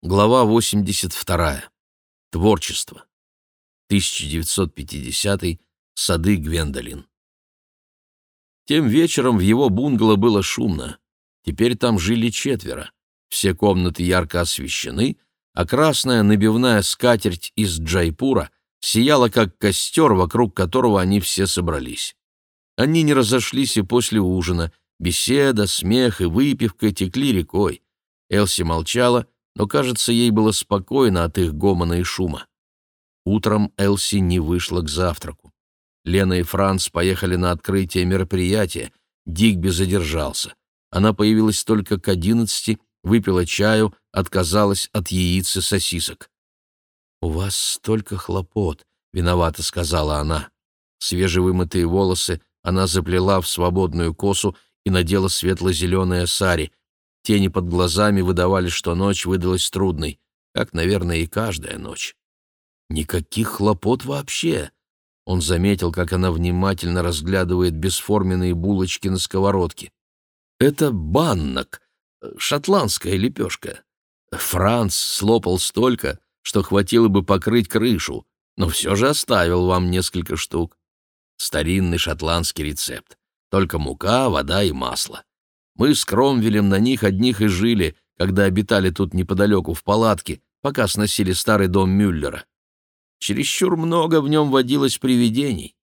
Глава 82. Творчество. 1950. Сады Гвендолин. Тем вечером в его бунгало было шумно. Теперь там жили четверо. Все комнаты ярко освещены, а красная набивная скатерть из Джайпура сияла как костер, вокруг которого они все собрались. Они не разошлись и после ужина. Беседа, смех и выпивка текли рекой. Элси молчала, но, кажется, ей было спокойно от их гомона и шума. Утром Элси не вышла к завтраку. Лена и Франц поехали на открытие мероприятия, Дигби задержался. Она появилась только к одиннадцати, выпила чаю, отказалась от яиц и сосисок. «У вас столько хлопот», — виновата сказала она. Свежевымытые волосы она заплела в свободную косу и надела светло-зеленое сари, Тени под глазами выдавали, что ночь выдалась трудной, как, наверное, и каждая ночь. Никаких хлопот вообще. Он заметил, как она внимательно разглядывает бесформенные булочки на сковородке. Это баннок, шотландская лепешка. Франц слопал столько, что хватило бы покрыть крышу, но все же оставил вам несколько штук. Старинный шотландский рецепт. Только мука, вода и масло. Мы с Кромвелем на них одних и жили, когда обитали тут неподалеку в палатке, пока сносили старый дом Мюллера. Чересчур много в нем водилось привидений.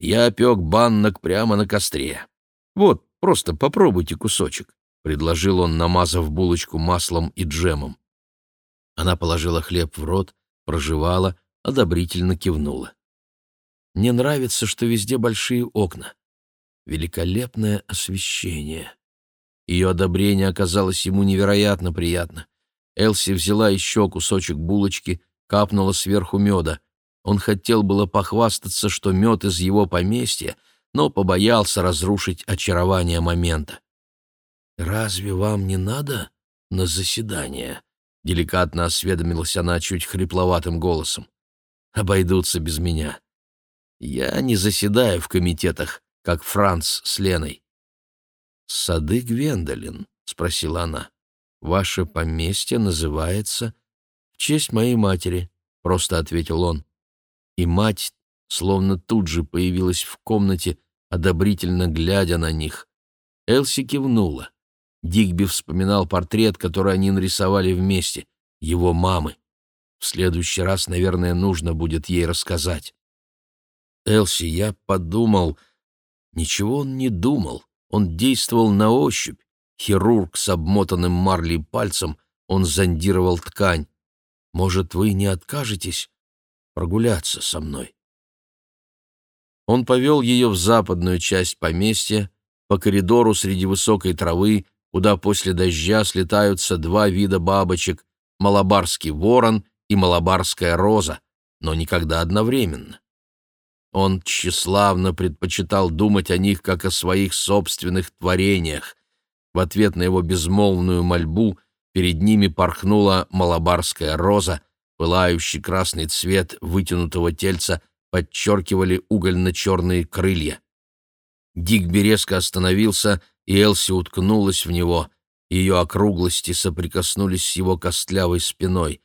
Я пек баннок прямо на костре. Вот, просто попробуйте кусочек, — предложил он, намазав булочку маслом и джемом. Она положила хлеб в рот, прожевала, одобрительно кивнула. Мне нравится, что везде большие окна. Великолепное освещение. Ее одобрение оказалось ему невероятно приятно. Элси взяла еще кусочек булочки, капнула сверху меда. Он хотел было похвастаться, что мед из его поместья, но побоялся разрушить очарование момента. «Разве вам не надо на заседание?» — деликатно осведомилась она чуть хрипловатым голосом. «Обойдутся без меня. Я не заседаю в комитетах, как Франц с Леной. «Сады Гвендолин?» — спросила она. «Ваше поместье называется...» «В честь моей матери», — просто ответил он. И мать словно тут же появилась в комнате, одобрительно глядя на них. Элси кивнула. Дигби вспоминал портрет, который они нарисовали вместе, его мамы. В следующий раз, наверное, нужно будет ей рассказать. Элси, я подумал... Ничего он не думал. Он действовал на ощупь. Хирург с обмотанным марлей пальцем, он зондировал ткань. «Может, вы не откажетесь прогуляться со мной?» Он повел ее в западную часть поместья, по коридору среди высокой травы, куда после дождя слетаются два вида бабочек — малабарский ворон и малабарская роза, но никогда одновременно. Он тщеславно предпочитал думать о них как о своих собственных творениях. В ответ на его безмолвную мольбу перед ними порхнула малабарская роза, пылающий красный цвет вытянутого тельца подчеркивали угольно-черные крылья. Дигби резко остановился, и Элси уткнулась в него. Ее округлости соприкоснулись с его костлявой спиной.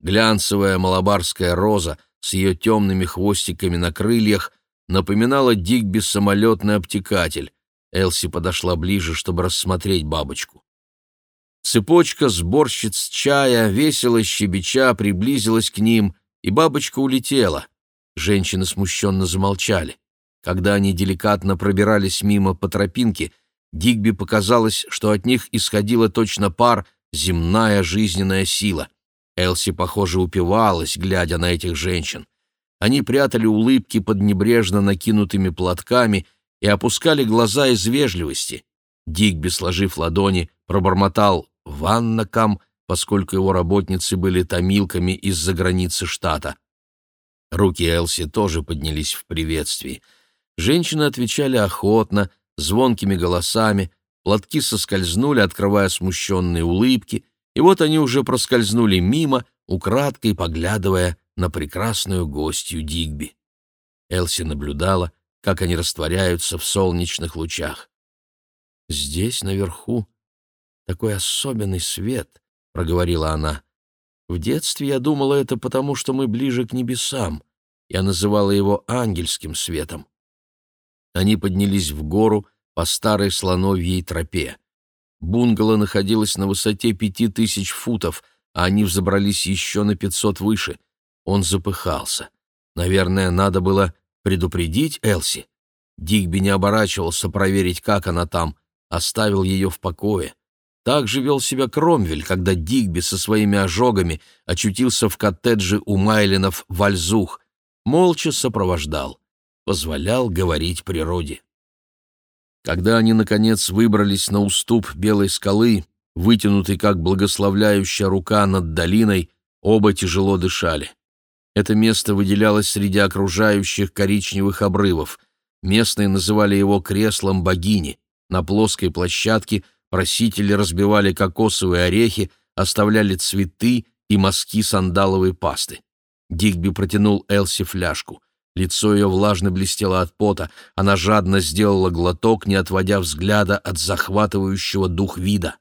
Глянцевая малабарская роза — с ее темными хвостиками на крыльях напоминала Дигби самолетный обтекатель. Элси подошла ближе, чтобы рассмотреть бабочку. Цепочка сборщиц чая, весело щебеча, приблизилась к ним, и бабочка улетела. Женщины смущенно замолчали. Когда они деликатно пробирались мимо по тропинке, Дигби показалось, что от них исходила точно пар земная жизненная сила — Элси, похоже, упивалась, глядя на этих женщин. Они прятали улыбки под небрежно накинутыми платками и опускали глаза из вежливости. Дигби, сложив ладони, пробормотал «ваннакам», поскольку его работницы были томилками из-за границы штата. Руки Элси тоже поднялись в приветствии. Женщины отвечали охотно, звонкими голосами, платки соскользнули, открывая смущенные улыбки — и вот они уже проскользнули мимо, украдкой поглядывая на прекрасную гостью Дигби. Элси наблюдала, как они растворяются в солнечных лучах. «Здесь, наверху, такой особенный свет», — проговорила она. В детстве я думала это потому, что мы ближе к небесам. Я называла его ангельским светом. Они поднялись в гору по старой слоновьей тропе. Бунгало находилось на высоте пяти тысяч футов, а они взобрались еще на пятьсот выше. Он запыхался. Наверное, надо было предупредить Элси. Дигби не оборачивался проверить, как она там, оставил ее в покое. Так же вел себя Кромвель, когда Дигби со своими ожогами очутился в коттедже у Майлинов Вальзух. Молча сопровождал, позволял говорить природе. Когда они, наконец, выбрались на уступ белой скалы, вытянутый как благословляющая рука над долиной, оба тяжело дышали. Это место выделялось среди окружающих коричневых обрывов. Местные называли его креслом богини. На плоской площадке просители разбивали кокосовые орехи, оставляли цветы и мазки сандаловой пасты. Дигби протянул Элси фляжку. Лицо ее влажно блестело от пота. Она жадно сделала глоток, не отводя взгляда от захватывающего дух вида.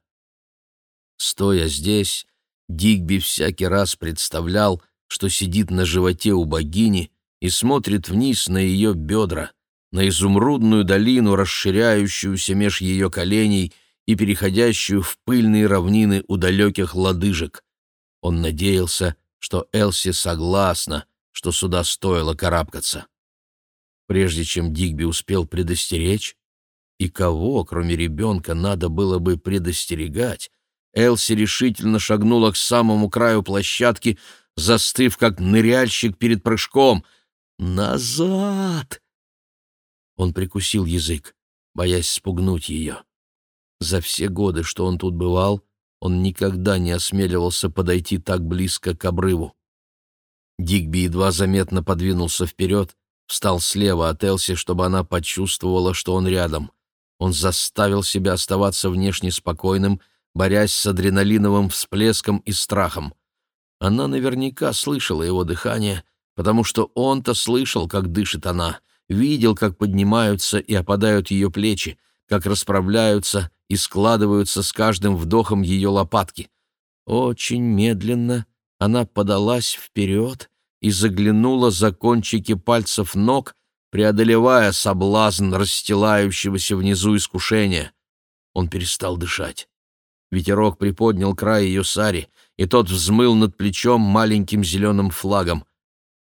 Стоя здесь, Дигби всякий раз представлял, что сидит на животе у богини и смотрит вниз на ее бедра, на изумрудную долину, расширяющуюся меж ее коленей и переходящую в пыльные равнины у далеких лодыжек. Он надеялся, что Элси согласна, что сюда стоило карабкаться. Прежде чем Дигби успел предостеречь, и кого, кроме ребенка, надо было бы предостерегать, Элси решительно шагнула к самому краю площадки, застыв как ныряльщик перед прыжком. «Назад!» Он прикусил язык, боясь спугнуть ее. За все годы, что он тут бывал, он никогда не осмеливался подойти так близко к обрыву. Дигби едва заметно подвинулся вперед, встал слева от Элси, чтобы она почувствовала, что он рядом. Он заставил себя оставаться внешне спокойным, борясь с адреналиновым всплеском и страхом. Она наверняка слышала его дыхание, потому что он-то слышал, как дышит она, видел, как поднимаются и опадают ее плечи, как расправляются и складываются с каждым вдохом ее лопатки. Очень медленно она подалась вперед и заглянула за кончики пальцев ног, преодолевая соблазн расстилающегося внизу искушения. Он перестал дышать. Ветерок приподнял край ее сари, и тот взмыл над плечом маленьким зеленым флагом.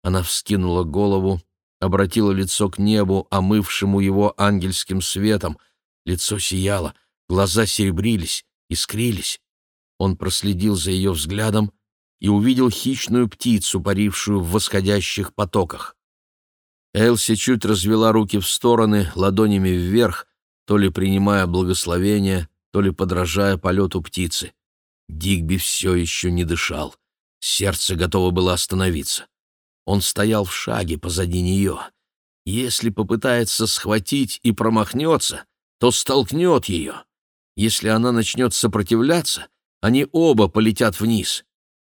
Она вскинула голову, обратила лицо к небу, омывшему его ангельским светом. Лицо сияло, глаза серебрились, искрились. Он проследил за ее взглядом и увидел хищную птицу, парившую в восходящих потоках. Элси чуть развела руки в стороны, ладонями вверх, то ли принимая благословение, то ли подражая полету птицы. Дигби все еще не дышал. Сердце готово было остановиться. Он стоял в шаге позади нее. Если попытается схватить и промахнется, то столкнет ее. Если она начнет сопротивляться, они оба полетят вниз.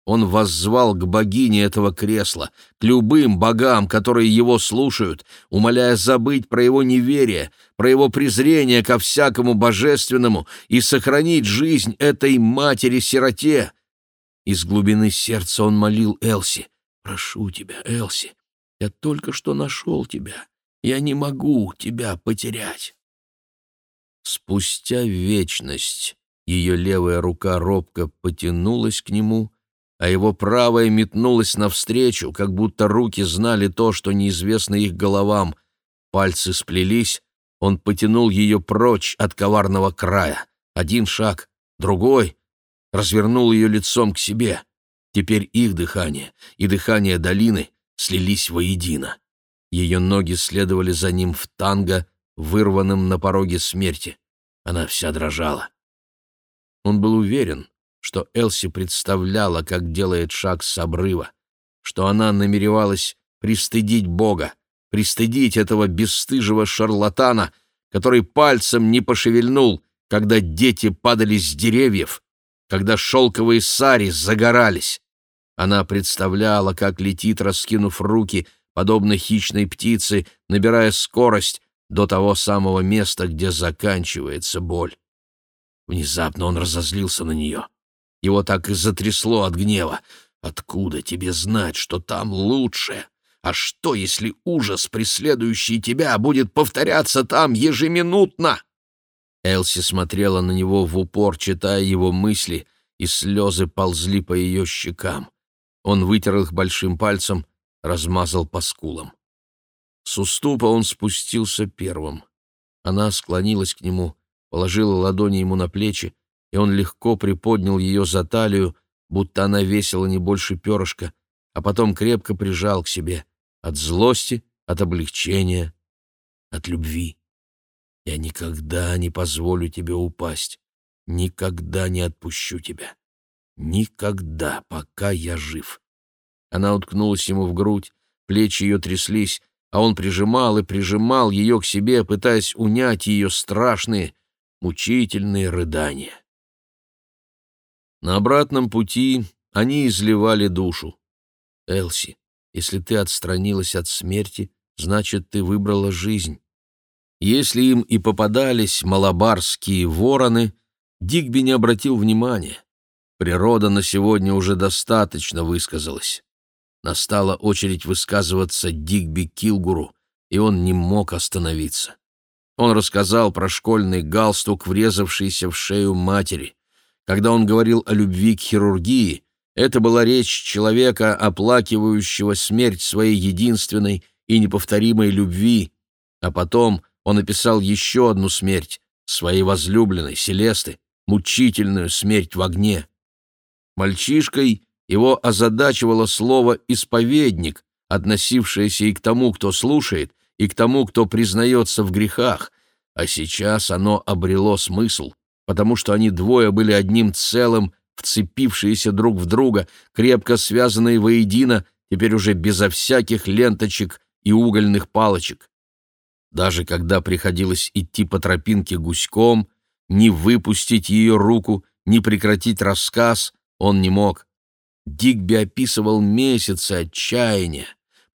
Он воззвал к богине этого кресла, к любым богам, которые его слушают, умоляя забыть про его неверие, про его презрение ко всякому божественному и сохранить жизнь этой матери-сироте. Из глубины сердца он молил Элси. «Прошу тебя, Элси, я только что нашел тебя. Я не могу тебя потерять». Спустя вечность ее левая рука робко потянулась к нему, а его правая метнулась навстречу, как будто руки знали то, что неизвестно их головам. Пальцы сплелись, он потянул ее прочь от коварного края. Один шаг, другой, развернул ее лицом к себе. Теперь их дыхание и дыхание долины слились воедино. Ее ноги следовали за ним в танго, вырванным на пороге смерти. Она вся дрожала. Он был уверен, что Элси представляла, как делает шаг с обрыва, что она намеревалась пристыдить Бога, пристыдить этого бесстыжего шарлатана, который пальцем не пошевельнул, когда дети падали с деревьев, когда шелковые сари загорались. Она представляла, как летит, раскинув руки, подобно хищной птице, набирая скорость до того самого места, где заканчивается боль. Внезапно он разозлился на нее. Его так и затрясло от гнева. Откуда тебе знать, что там лучше? А что, если ужас, преследующий тебя, будет повторяться там ежеминутно?» Элси смотрела на него в упор, читая его мысли, и слезы ползли по ее щекам. Он вытер их большим пальцем, размазал по скулам. С уступа он спустился первым. Она склонилась к нему, положила ладони ему на плечи, и он легко приподнял ее за талию, будто она весила не больше перышка, а потом крепко прижал к себе от злости, от облегчения, от любви. Я никогда не позволю тебе упасть, никогда не отпущу тебя. Никогда, пока я жив. Она уткнулась ему в грудь, плечи ее тряслись, а он прижимал и прижимал ее к себе, пытаясь унять ее страшные, мучительные рыдания. На обратном пути они изливали душу. «Элси, если ты отстранилась от смерти, значит, ты выбрала жизнь». Если им и попадались малабарские вороны, Дигби не обратил внимания. Природа на сегодня уже достаточно высказалась. Настала очередь высказываться Дигби Килгуру, и он не мог остановиться. Он рассказал про школьный галстук, врезавшийся в шею матери. Когда он говорил о любви к хирургии, это была речь человека, оплакивающего смерть своей единственной и неповторимой любви, а потом он описал еще одну смерть, своей возлюбленной, Селесты, мучительную смерть в огне. Мальчишкой его озадачивало слово «исповедник», относившееся и к тому, кто слушает, и к тому, кто признается в грехах, а сейчас оно обрело смысл, потому что они двое были одним целым, вцепившиеся друг в друга, крепко связанные воедино, теперь уже безо всяких ленточек и угольных палочек. Даже когда приходилось идти по тропинке гуськом, ни выпустить ее руку, ни прекратить рассказ он не мог. Дигби описывал месяцы отчаяния,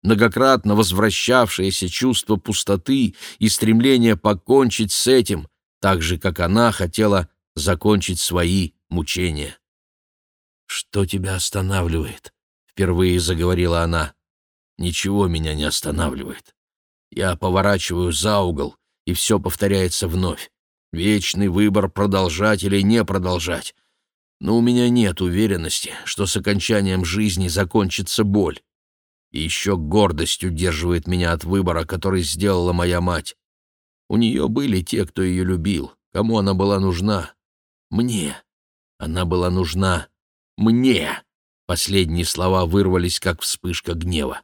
многократно возвращавшееся чувство пустоты и стремление покончить с этим, так же, как она хотела закончить свои мучения. «Что тебя останавливает?» — впервые заговорила она. «Ничего меня не останавливает. Я поворачиваю за угол, и все повторяется вновь. Вечный выбор продолжать или не продолжать но у меня нет уверенности, что с окончанием жизни закончится боль. И еще гордость удерживает меня от выбора, который сделала моя мать. У нее были те, кто ее любил, кому она была нужна. Мне. Она была нужна. Мне. Последние слова вырвались, как вспышка гнева.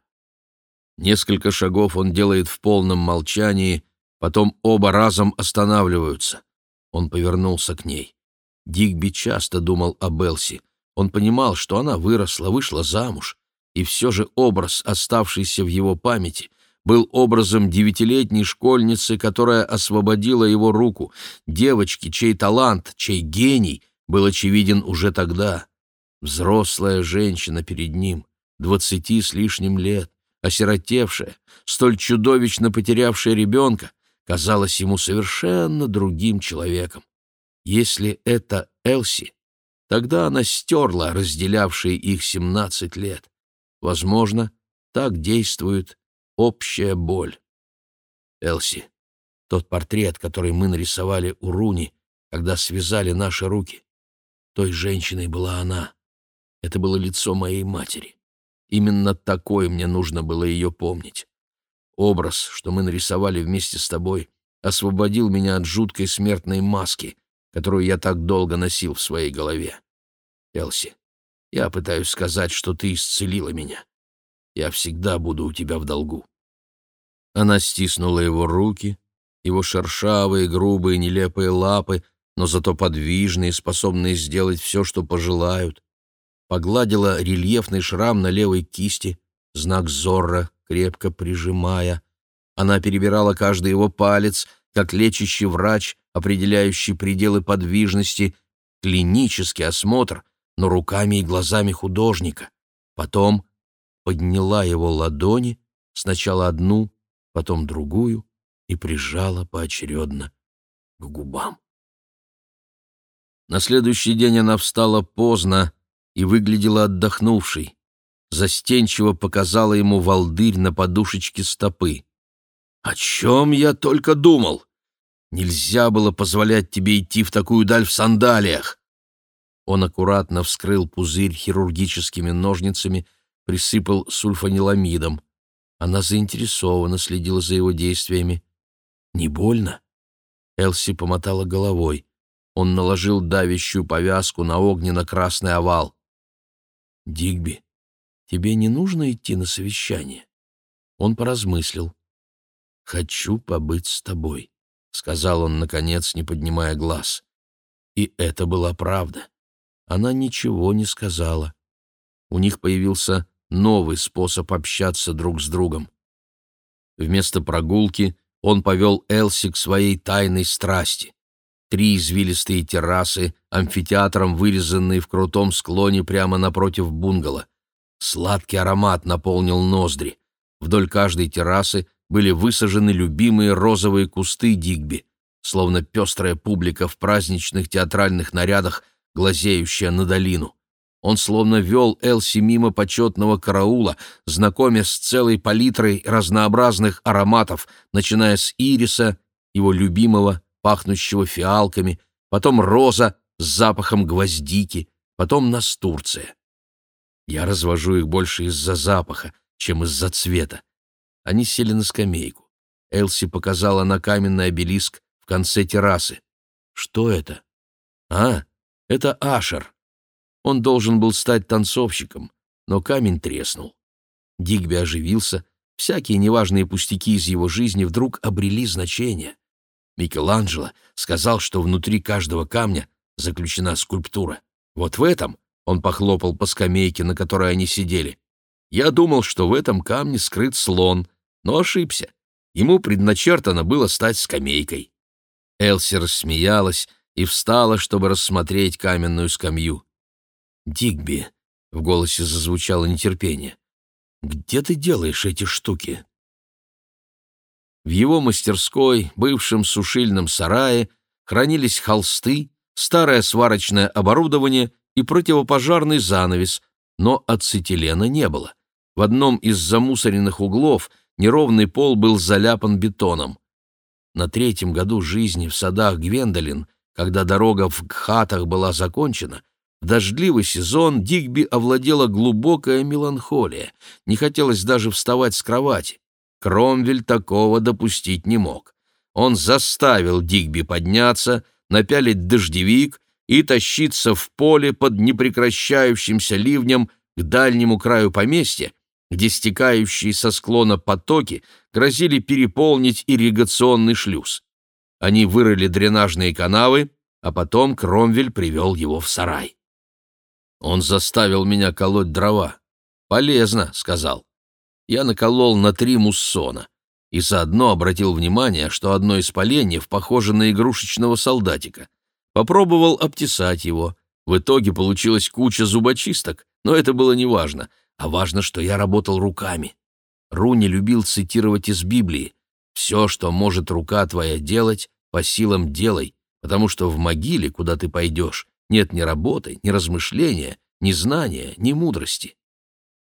Несколько шагов он делает в полном молчании, потом оба разом останавливаются. Он повернулся к ней. Дигби часто думал о Белси. Он понимал, что она выросла, вышла замуж, и все же образ, оставшийся в его памяти, был образом девятилетней школьницы, которая освободила его руку, девочки, чей талант, чей гений был очевиден уже тогда. Взрослая женщина перед ним, двадцати с лишним лет, осиротевшая, столь чудовищно потерявшая ребенка, казалась ему совершенно другим человеком. Если это Элси, тогда она стерла разделявшие их семнадцать лет. Возможно, так действует общая боль. Элси, тот портрет, который мы нарисовали у Руни, когда связали наши руки, той женщиной была она. Это было лицо моей матери. Именно такой мне нужно было ее помнить. Образ, что мы нарисовали вместе с тобой, освободил меня от жуткой смертной маски, которую я так долго носил в своей голове. Элси, я пытаюсь сказать, что ты исцелила меня. Я всегда буду у тебя в долгу». Она стиснула его руки, его шершавые, грубые, нелепые лапы, но зато подвижные, способные сделать все, что пожелают. Погладила рельефный шрам на левой кисти, знак Зорро, крепко прижимая. Она перебирала каждый его палец, как лечащий врач, определяющий пределы подвижности, клинический осмотр, но руками и глазами художника. Потом подняла его ладони, сначала одну, потом другую, и прижала поочередно к губам. На следующий день она встала поздно, и выглядела отдохнувшей. Застенчиво показала ему волдырь на подушечке стопы. «О чем я только думал! Нельзя было позволять тебе идти в такую даль в сандалиях!» Он аккуратно вскрыл пузырь хирургическими ножницами, присыпал сульфаниламидом. Она заинтересованно следила за его действиями. «Не больно?» Элси помотала головой. Он наложил давящую повязку на огненно-красный овал. «Дигби, тебе не нужно идти на совещание?» Он поразмыслил. «Хочу побыть с тобой», — сказал он, наконец, не поднимая глаз. И это была правда. Она ничего не сказала. У них появился новый способ общаться друг с другом. Вместо прогулки он повел Элси к своей тайной страсти. Три извилистые террасы, амфитеатром вырезанные в крутом склоне прямо напротив бунгало. Сладкий аромат наполнил ноздри. Вдоль каждой террасы были высажены любимые розовые кусты Дигби, словно пестрая публика в праздничных театральных нарядах, глазеющая на долину. Он словно вел Элси мимо почетного караула, знакомя с целой палитрой разнообразных ароматов, начиная с ириса, его любимого, пахнущего фиалками, потом роза с запахом гвоздики, потом настурция. Я развожу их больше из-за запаха, чем из-за цвета. Они сели на скамейку. Элси показала на каменный обелиск в конце террасы. Что это? А, это Ашер. Он должен был стать танцовщиком, но камень треснул. Дигби оживился, всякие неважные пустяки из его жизни вдруг обрели значение. Микеланджело сказал, что внутри каждого камня заключена скульптура. Вот в этом он похлопал по скамейке, на которой они сидели. Я думал, что в этом камне скрыт слон, но ошибся. Ему предначертано было стать скамейкой. Элси рассмеялась и встала, чтобы рассмотреть каменную скамью. «Дигби», — в голосе зазвучало нетерпение, — «где ты делаешь эти штуки?» В его мастерской, бывшем сушильном сарае, хранились холсты, старое сварочное оборудование и противопожарный занавес, но ацетилена не было. В одном из замусоренных углов неровный пол был заляпан бетоном. На третьем году жизни в садах Гвендолин, когда дорога в Гхатах была закончена, дождливый сезон Дигби овладела глубокая меланхолия. Не хотелось даже вставать с кровати. Кромвель такого допустить не мог. Он заставил Дигби подняться, напялить дождевик и тащиться в поле под непрекращающимся ливнем к дальнему краю поместья, где стекающие со склона потоки грозили переполнить ирригационный шлюз. Они вырыли дренажные канавы, а потом Кромвель привел его в сарай. Он заставил меня колоть дрова. «Полезно», — сказал. Я наколол на три муссона и заодно обратил внимание, что одно из поленьев похоже на игрушечного солдатика. Попробовал обтесать его. В итоге получилась куча зубочисток, но это было не важно, а важно, что я работал руками. Руни любил цитировать из Библии. «Все, что может рука твоя делать, по силам делай, потому что в могиле, куда ты пойдешь, нет ни работы, ни размышления, ни знания, ни мудрости.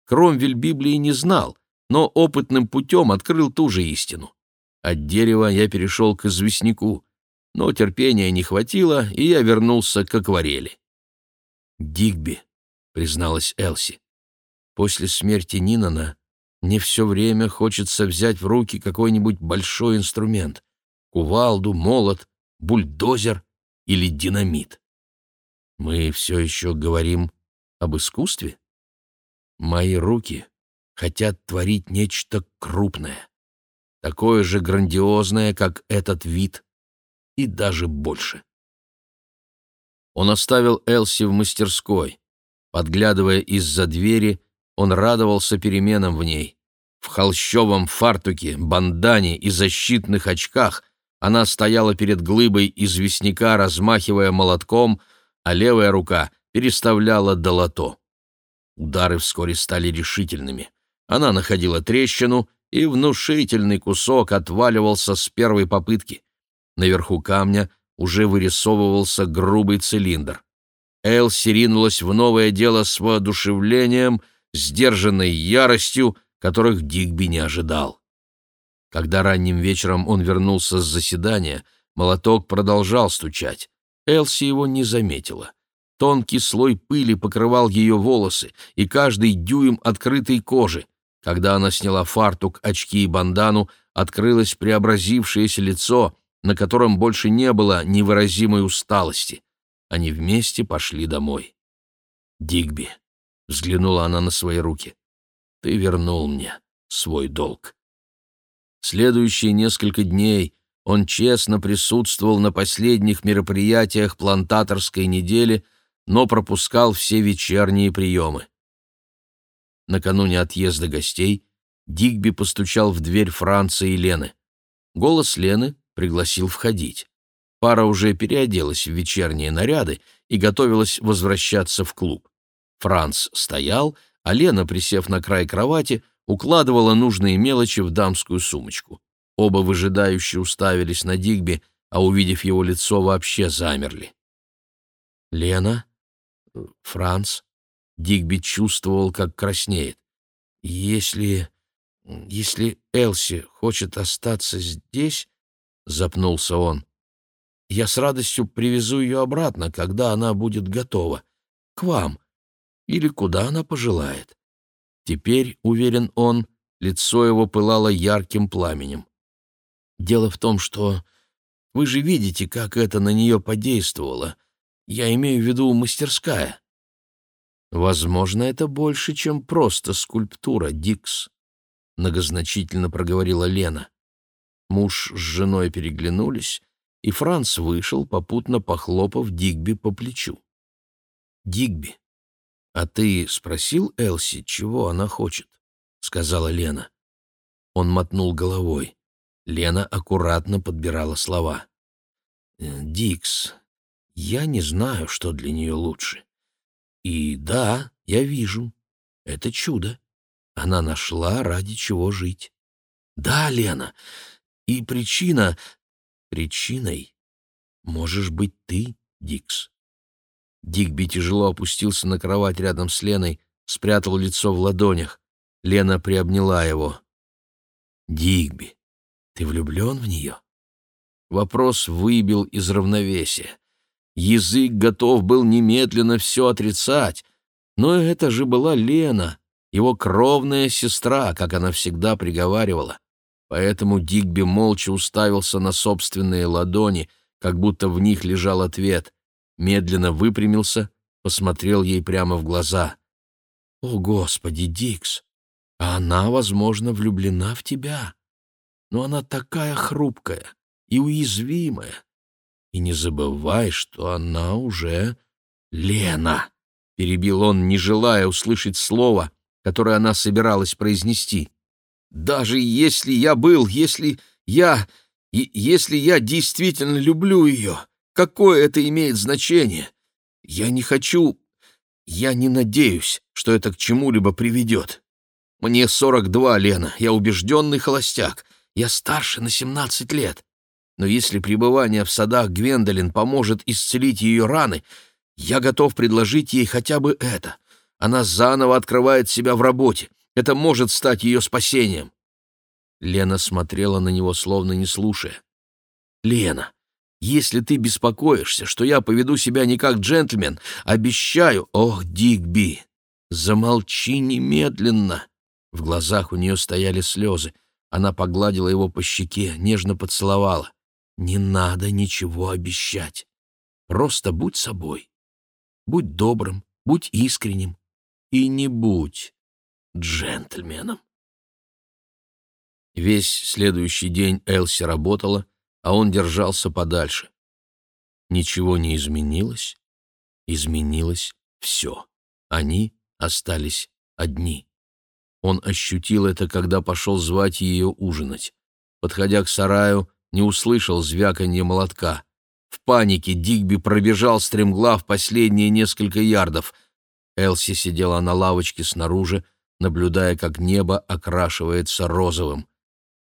Кромвель Библии не знал, но опытным путем открыл ту же истину. От дерева я перешел к известняку, но терпения не хватило, и я вернулся к акварели. «Дигби», — призналась Элси, — «после смерти Нинана мне все время хочется взять в руки какой-нибудь большой инструмент — кувалду, молот, бульдозер или динамит. Мы все еще говорим об искусстве? Мои руки хотят творить нечто крупное, такое же грандиозное, как этот вид, и даже больше. Он оставил Элси в мастерской. Подглядывая из-за двери, он радовался переменам в ней. В холщовом фартуке, бандане и защитных очках она стояла перед глыбой известняка, размахивая молотком — а левая рука переставляла долото. Удары вскоре стали решительными. Она находила трещину, и внушительный кусок отваливался с первой попытки. Наверху камня уже вырисовывался грубый цилиндр. Элси ринулась в новое дело с воодушевлением, сдержанной яростью, которых Дигби не ожидал. Когда ранним вечером он вернулся с заседания, молоток продолжал стучать. Элси его не заметила. Тонкий слой пыли покрывал ее волосы и каждый дюйм открытой кожи. Когда она сняла фартук, очки и бандану, открылось преобразившееся лицо, на котором больше не было невыразимой усталости. Они вместе пошли домой. «Дигби», — взглянула она на свои руки, — «ты вернул мне свой долг». Следующие несколько дней он честно присутствовал на последних мероприятиях плантаторской недели, но пропускал все вечерние приемы. Накануне отъезда гостей Дигби постучал в дверь Франца и Лены. Голос Лены пригласил входить. Пара уже переоделась в вечерние наряды и готовилась возвращаться в клуб. Франц стоял, а Лена, присев на край кровати, укладывала нужные мелочи в дамскую сумочку. Оба выжидающе уставились на Дигби, а, увидев его лицо, вообще замерли. «Лена? Франц?» Дигби чувствовал, как краснеет. «Если... если Элси хочет остаться здесь...» — запнулся он. «Я с радостью привезу ее обратно, когда она будет готова. К вам. Или куда она пожелает. Теперь, уверен он, лицо его пылало ярким пламенем. Дело в том, что вы же видите, как это на нее подействовало. Я имею в виду мастерская. Возможно, это больше, чем просто скульптура, Дикс, многозначительно проговорила Лена. Муж с женой переглянулись, и Франц вышел, попутно похлопав Дигби по плечу. Дигби, «А ты спросил Элси, чего она хочет?» — сказала Лена. Он мотнул головой. Лена аккуратно подбирала слова. «Э, «Дикс, я не знаю, что для нее лучше. И да, я вижу. Это чудо. Она нашла, ради чего жить. Да, Лена, и причина... Причиной можешь быть ты, Дикс. Дигби тяжело опустился на кровать рядом с Леной, спрятал лицо в ладонях. Лена приобняла его. «Дигби, ты влюблен в нее?» Вопрос выбил из равновесия. Язык готов был немедленно все отрицать, но это же была Лена, его кровная сестра, как она всегда приговаривала. Поэтому Дигби молча уставился на собственные ладони, как будто в них лежал ответ медленно выпрямился, посмотрел ей прямо в глаза. «О, Господи, Дикс, а она, возможно, влюблена в тебя. Но она такая хрупкая и уязвимая. И не забывай, что она уже Лена», — перебил он, не желая услышать слово, которое она собиралась произнести. «Даже если я был, если я... если я действительно люблю ее...» Какое это имеет значение? Я не хочу... Я не надеюсь, что это к чему-либо приведет. Мне 42, Лена, я убежденный холостяк. Я старше на 17 лет. Но если пребывание в садах Гвендолин поможет исцелить ее раны, я готов предложить ей хотя бы это. Она заново открывает себя в работе. Это может стать ее спасением. Лена смотрела на него, словно не слушая. «Лена, если ты беспокоишься, что я поведу себя не как джентльмен, обещаю... Ох, Дигби, замолчи немедленно!» В глазах у нее стояли слезы. Она погладила его по щеке, нежно поцеловала. «Не надо ничего обещать. Просто будь собой. Будь добрым, будь искренним. И не будь джентльменом». Весь следующий день Элси работала, а он держался подальше. Ничего не изменилось, изменилось все. Они остались одни. Он ощутил это, когда пошел звать ее ужинать. Подходя к сараю, не услышал звяканье молотка. В панике Дигби пробежал стремглав последние несколько ярдов. Элси сидела на лавочке снаружи, наблюдая, как небо окрашивается розовым.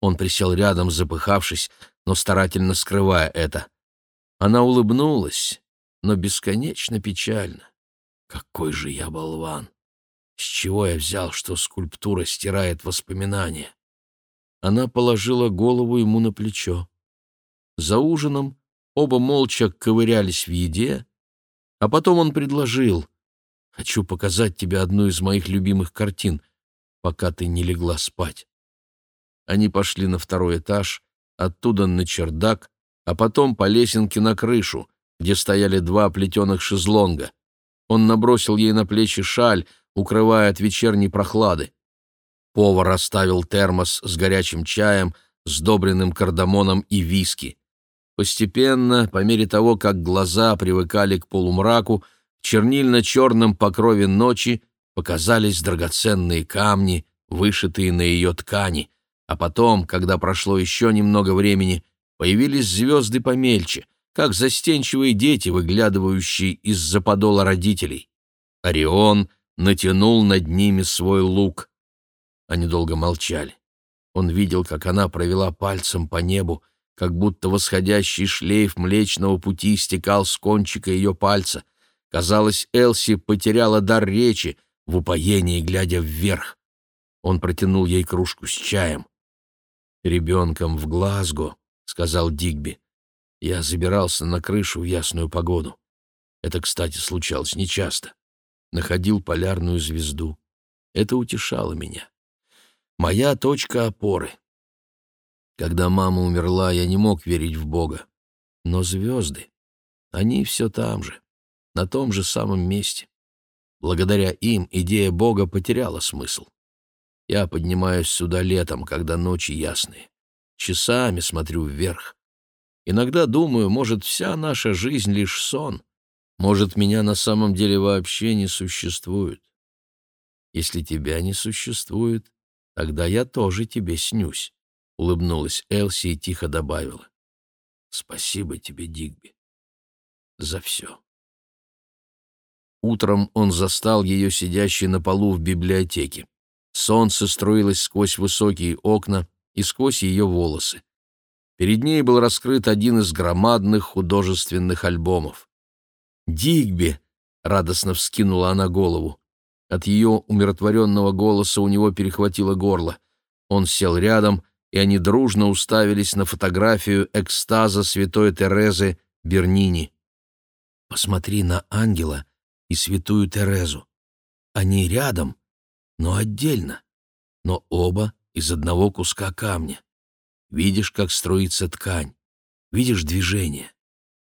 Он присел рядом, запыхавшись, но старательно скрывая это. Она улыбнулась, но бесконечно печально. Какой же я болван! С чего я взял, что скульптура стирает воспоминания? Она положила голову ему на плечо. За ужином оба молча ковырялись в еде, а потом он предложил. «Хочу показать тебе одну из моих любимых картин, пока ты не легла спать». Они пошли на второй этаж, оттуда на чердак, а потом по лесенке на крышу, где стояли два плетеных шезлонга. Он набросил ей на плечи шаль, укрывая от вечерней прохлады. Повар оставил термос с горячим чаем, сдобренным кардамоном и виски. Постепенно, по мере того, как глаза привыкали к полумраку, в чернильно-черном покрове ночи показались драгоценные камни, вышитые на ее ткани, а потом, когда прошло еще немного времени, появились звезды помельче, как застенчивые дети, выглядывающие из-за подола родителей. Орион натянул над ними свой лук. Они долго молчали. Он видел, как она провела пальцем по небу, как будто восходящий шлейф Млечного Пути стекал с кончика ее пальца. Казалось, Элси потеряла дар речи, в упоении глядя вверх. Он протянул ей кружку с чаем. «Ребенком в Глазго», — сказал Дигби. «Я забирался на крышу в ясную погоду. Это, кстати, случалось нечасто. Находил полярную звезду. Это утешало меня. Моя точка опоры. Когда мама умерла, я не мог верить в Бога. Но звезды, они все там же, на том же самом месте. Благодаря им идея Бога потеряла смысл. Я поднимаюсь сюда летом, когда ночи ясные. Часами смотрю вверх. Иногда думаю, может, вся наша жизнь — лишь сон. Может, меня на самом деле вообще не существует. Если тебя не существует, тогда я тоже тебе снюсь. — улыбнулась Элси и тихо добавила. «Спасибо тебе, Дигби, за все». Утром он застал ее сидящей на полу в библиотеке. Солнце струилось сквозь высокие окна и сквозь ее волосы. Перед ней был раскрыт один из громадных художественных альбомов. «Дигби!» — радостно вскинула она голову. От ее умиротворенного голоса у него перехватило горло. Он сел рядом и они дружно уставились на фотографию экстаза святой Терезы Бернини. «Посмотри на ангела и святую Терезу. Они рядом, но отдельно, но оба из одного куска камня. Видишь, как строится ткань, видишь движение.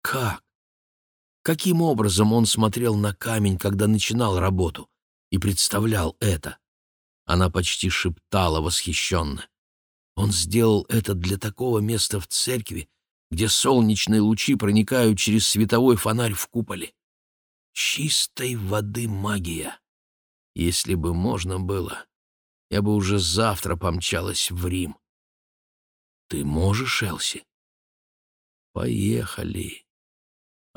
Как? Каким образом он смотрел на камень, когда начинал работу, и представлял это? Она почти шептала восхищенно. Он сделал это для такого места в церкви, где солнечные лучи проникают через световой фонарь в куполе. Чистой воды магия. Если бы можно было, я бы уже завтра помчалась в Рим. Ты можешь, Элси? Поехали.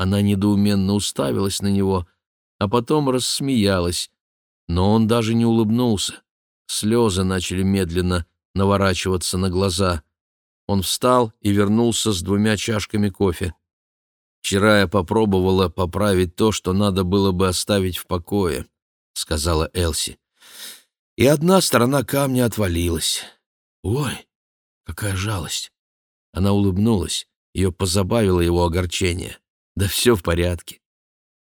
Она недоуменно уставилась на него, а потом рассмеялась, но он даже не улыбнулся. Слезы начали медленно наворачиваться на глаза. Он встал и вернулся с двумя чашками кофе. «Вчера я попробовала поправить то, что надо было бы оставить в покое», — сказала Элси. «И одна сторона камня отвалилась. Ой, какая жалость!» Она улыбнулась, ее позабавило его огорчение. «Да все в порядке.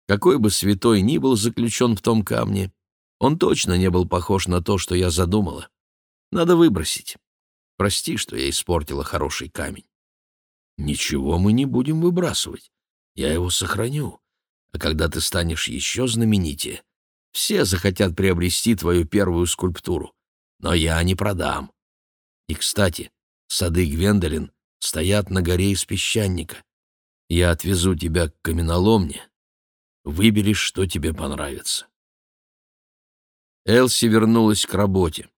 Какой бы святой ни был заключен в том камне, он точно не был похож на то, что я задумала. Надо выбросить. Прости, что я испортила хороший камень. Ничего мы не будем выбрасывать. Я его сохраню. А когда ты станешь еще знаменитее, все захотят приобрести твою первую скульптуру. Но я не продам. И, кстати, сады Гвендолин стоят на горе из песчаника. Я отвезу тебя к каменоломне. Выберешь, что тебе понравится. Элси вернулась к работе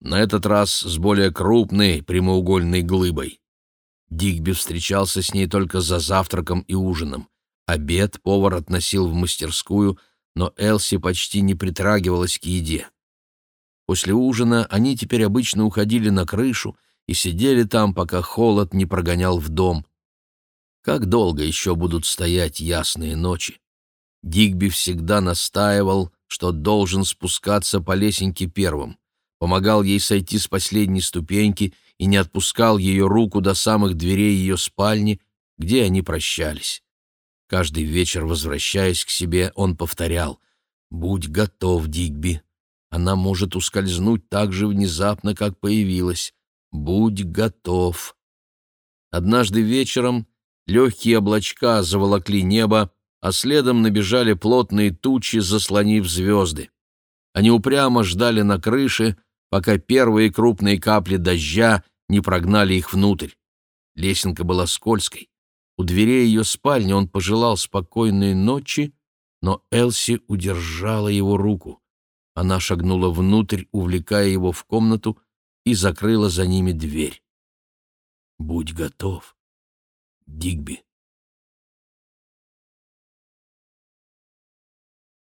на этот раз с более крупной прямоугольной глыбой. Дигби встречался с ней только за завтраком и ужином. Обед повар относил в мастерскую, но Элси почти не притрагивалась к еде. После ужина они теперь обычно уходили на крышу и сидели там, пока холод не прогонял в дом. Как долго еще будут стоять ясные ночи? Дигби всегда настаивал, что должен спускаться по лесенке первым, помогал ей сойти с последней ступеньки и не отпускал ее руку до самых дверей ее спальни, где они прощались. Каждый вечер, возвращаясь к себе, он повторял «Будь готов, Дигби. Она может ускользнуть так же внезапно, как появилась. Будь готов». Однажды вечером легкие облачка заволокли небо, а следом набежали плотные тучи, заслонив звезды. Они упрямо ждали на крыше, пока первые крупные капли дождя не прогнали их внутрь. Лесенка была скользкой. У дверей ее спальни он пожелал спокойной ночи, но Элси удержала его руку. Она шагнула внутрь, увлекая его в комнату, и закрыла за ними дверь. «Будь готов, Дигби»,